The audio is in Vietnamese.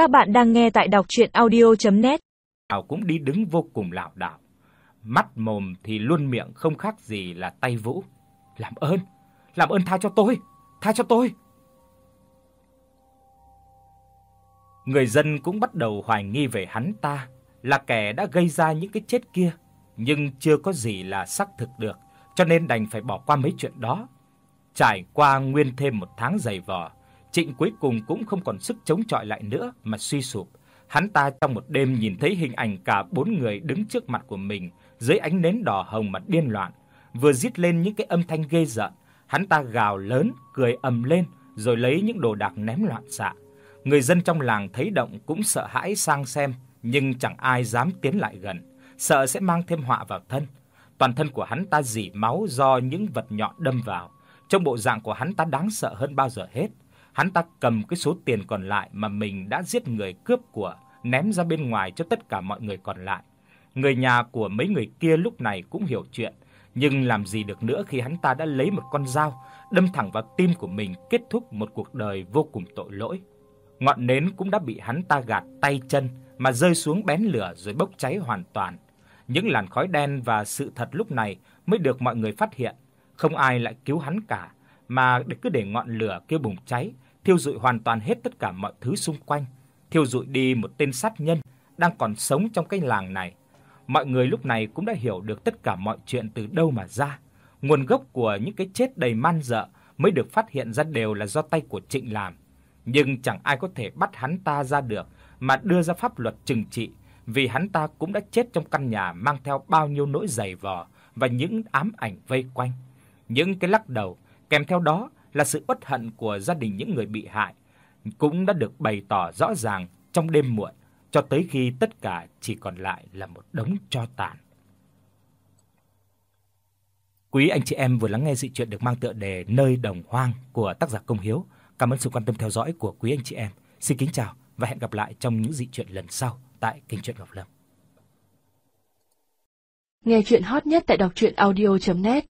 Các bạn đang nghe tại đọc audio net Nào cũng đi đứng vô cùng lảo đảo. Mắt mồm thì luôn miệng không khác gì là tay vũ. "Làm ơn, làm ơn tha cho tôi, tha cho tôi." Người dân cũng bắt đầu hoài nghi về hắn ta là kẻ đã gây ra những cái chết kia, nhưng chưa có gì là xác thực được, cho nên đành phải bỏ qua mấy chuyện đó. Trải qua nguyên thêm một tháng dày vò, Trịnh cuối cùng cũng không còn sức chống chọi lại nữa mà suy sụp. Hắn ta trong một đêm nhìn thấy hình ảnh cả bốn người đứng trước mặt của mình dưới ánh nến đỏ hồng mà điên loạn, vừa rít lên những cái âm thanh ghê rợn, hắn ta gào lớn, cười ầm lên rồi lấy những đồ đạc ném loạn xạ. Người dân trong làng thấy động cũng sợ hãi sang xem, nhưng chẳng ai dám tiến lại gần, sợ sẽ mang thêm họa vào thân. Toàn thân của hắn ta rỉ máu do những vật nhọn đâm vào. Trong bộ dạng của hắn ta đáng sợ hơn bao giờ hết. Hắn ta cầm cái số tiền còn lại mà mình đã giết người cướp của ném ra bên ngoài cho tất cả mọi người còn lại. Người nhà của mấy người kia lúc này cũng hiểu chuyện, nhưng làm gì được nữa khi hắn ta đã lấy một con dao đâm thẳng vào tim của mình, kết thúc một cuộc đời vô cùng tội lỗi. Ngọn nến cũng đã bị hắn ta gạt tay chân mà rơi xuống bén lửa rồi bốc cháy hoàn toàn. Những làn khói đen và sự thật lúc này mới được mọi người phát hiện, không ai lại cứu hắn cả, mà để cứ để ngọn lửa kia bùng cháy, thiêu rụi hoàn toàn hết tất cả mọi thứ xung quanh, thiêu rụi đi một tên sát nhân đang còn sống trong cái làng này. Mọi người lúc này cũng đã hiểu được tất cả mọi chuyện từ đâu mà ra. Nguồn gốc của những cái chết đầy man dợ mới được phát hiện ra đều là do tay của Trịnh làm. Nhưng chẳng ai có thể bắt hắn ta ra được mà đưa ra pháp luật trừng trị, vì hắn ta cũng đã chết trong căn nhà mang theo bao nhiêu nỗi dày vò và những ám ảnh vây quanh. Những cái lắc đầu kèm theo đó là sự uất hận của gia đình những người bị hại, cũng đã được bày tỏ rõ ràng trong đêm muộn, cho tới khi tất cả chỉ còn lại là một đống tro tàn. Quý anh chị em vừa lắng nghe dị truyện được mang tựa đề Nơi đồng hoang của tác giả Công Hiếu. Cảm ơn sự quan tâm theo dõi của quý anh chị em. Xin kính chào và hẹn gặp lại trong những dị truyện lần sau tại kênh truyện Ngọc Lâm. Nghe truyện hot nhất tại đọc audio net